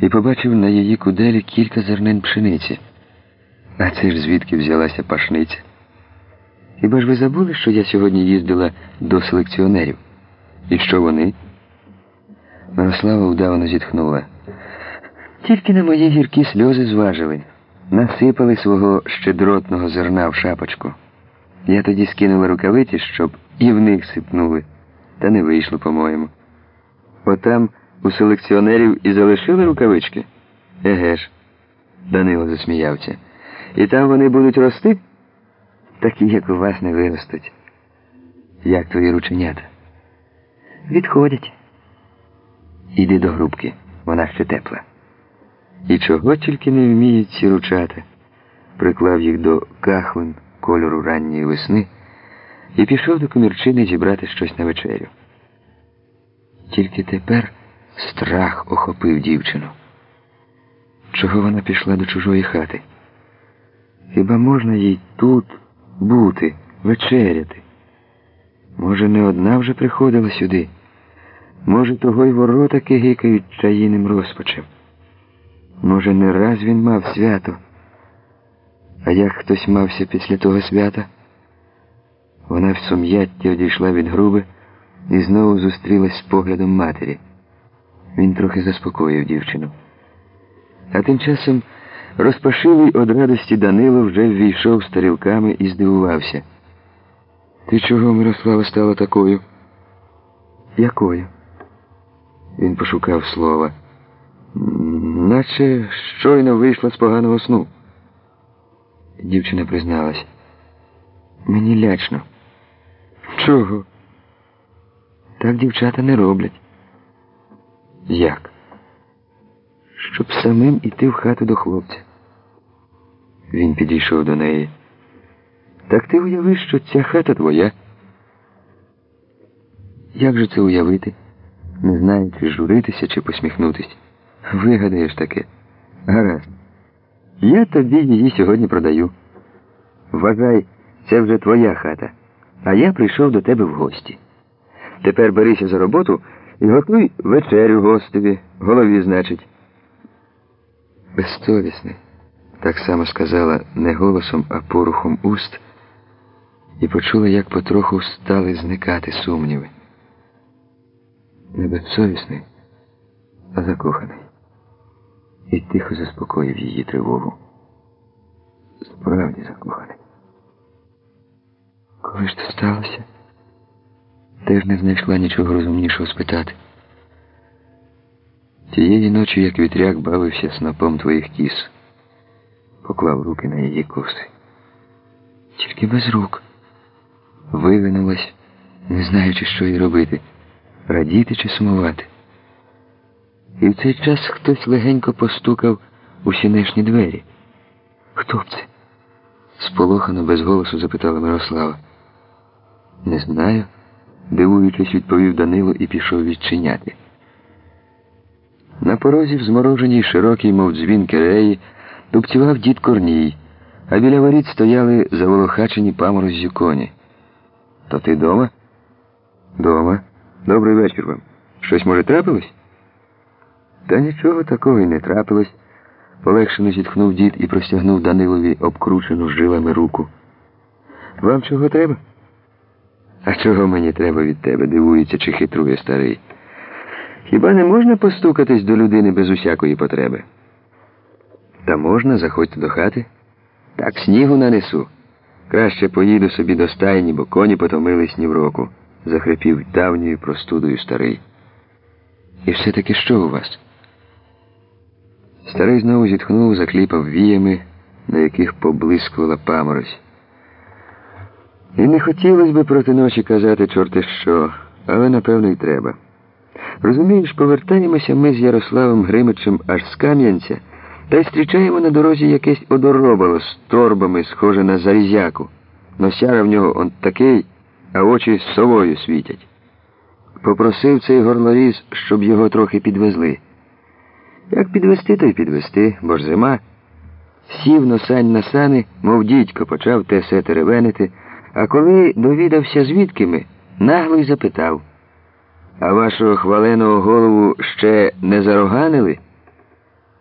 і побачив на її куделі кілька зернин пшениці. А це ж звідки взялася пашниця? Хіба ж ви забули, що я сьогодні їздила до селекціонерів? І що вони? Мирослава вдавано зітхнула. Тільки на мої гіркі сльози зважили, насипали свого щедротного зерна в шапочку. Я тоді скинула рукавиці, щоб і в них сипнули, та не вийшло, по-моєму. Отам у селекціонерів і залишили рукавички? Еге ж, Данило засміявся. І там вони будуть рости? Такі, як у вас, не виростуть. Як твої рученята? Відходять. Іди до грубки, вона ще тепла. І чого тільки не вміють ці ручати, приклав їх до кахлин кольору ранньої весни і пішов до комірчини зібрати щось на вечерю. Тільки тепер страх охопив дівчину. Чого вона пішла до чужої хати? Хіба можна їй тут бути, вечеряти? Може, не одна вже приходила сюди? Може, того й ворота кигикають чаїним розпачем? Може, не раз він мав свято? А як хтось мався після того свята? Вона в сум'ятті одійшла від груби і знову зустрілась з поглядом матері. Він трохи заспокоїв дівчину. А тим часом розпашилий од радості Данило вже ввійшов з тарілками і здивувався. Ти чого, Мирослава, стала такою? Якою? Він пошукав слова. Наче щойно вийшла з поганого сну. Дівчина призналась. Мені лячно. Чого? Так дівчата не роблять. Як? Щоб самим іти в хату до хлопця. Він підійшов до неї. Так ти уяви, що ця хата твоя. Як же це уявити? Не знаю, чи журитися, чи посміхнутись. Вигадаєш таке. Гаразд. Я тобі її сьогодні продаю. Вважай, це вже твоя хата, а я прийшов до тебе в гості. Тепер берися за роботу і готуй вечерю гостеві, голові, значить. Безсовісний, так само сказала не голосом, а порухом уст, і почула, як потроху стали зникати сумніви. Не безсовісний, а закоханий. І тихо заспокоїв її тривогу. Справді закоханий. Коли ж це сталося? Теж не знайшла нічого розумнішого спитати. Тієї ночі, як вітряк бавився снопом твоїх кіс, поклав руки на її коси. Тільки без рук. Вивинулась, не знаючи, що їй робити, радіти чи сумувати. І в цей час хтось легенько постукав у сінешні двері. Хто б це? Сполохано без голосу запитала Мирослава. Не знаю, дивуючись, відповів Данило і пішов відчиняти. На порозі в змороженій широкій, мов дзвін кереї, тупцював дід Корній, а біля воріт стояли заволохачені памороззю коні. То ти дома? Дома. Добрий вечір вам. Щось може трапилось? Та нічого такого й не трапилось. Полегшено зітхнув дід і простягнув Данилові обкручену жилами руку. Вам чого треба? А чого мені треба від тебе? дивується, чи хитрує старий. Хіба не можна постукатись до людини без усякої потреби? Та можна, заходьте до хати. Так снігу нанесу. Краще поїду собі до стайні, бо коні потомились ні в року, захрипів давньою простудою старий. І все-таки що у вас? Старий знову зітхнув, закліпав віями, на яких поблискувала паморозь. І не хотілося би проти ночі казати чорти що, але напевно й треба. Розумієш, повертаємося ми з Ярославом Гримичем аж з Кам'янця та й зустрічаємо на дорозі якесь одоробало з торбами, схоже на зарізяку. Носяра в нього он такий, а очі з совою світять. Попросив цей горлоріз, щоб його трохи підвезли. Як підвести, то й підвести, бо ж зима. Сів носань на сани, мов дідько, почав те се теревенити, а коли довідався, звідки ми, нагло й запитав. А вашого хваленого голову ще не зароганили?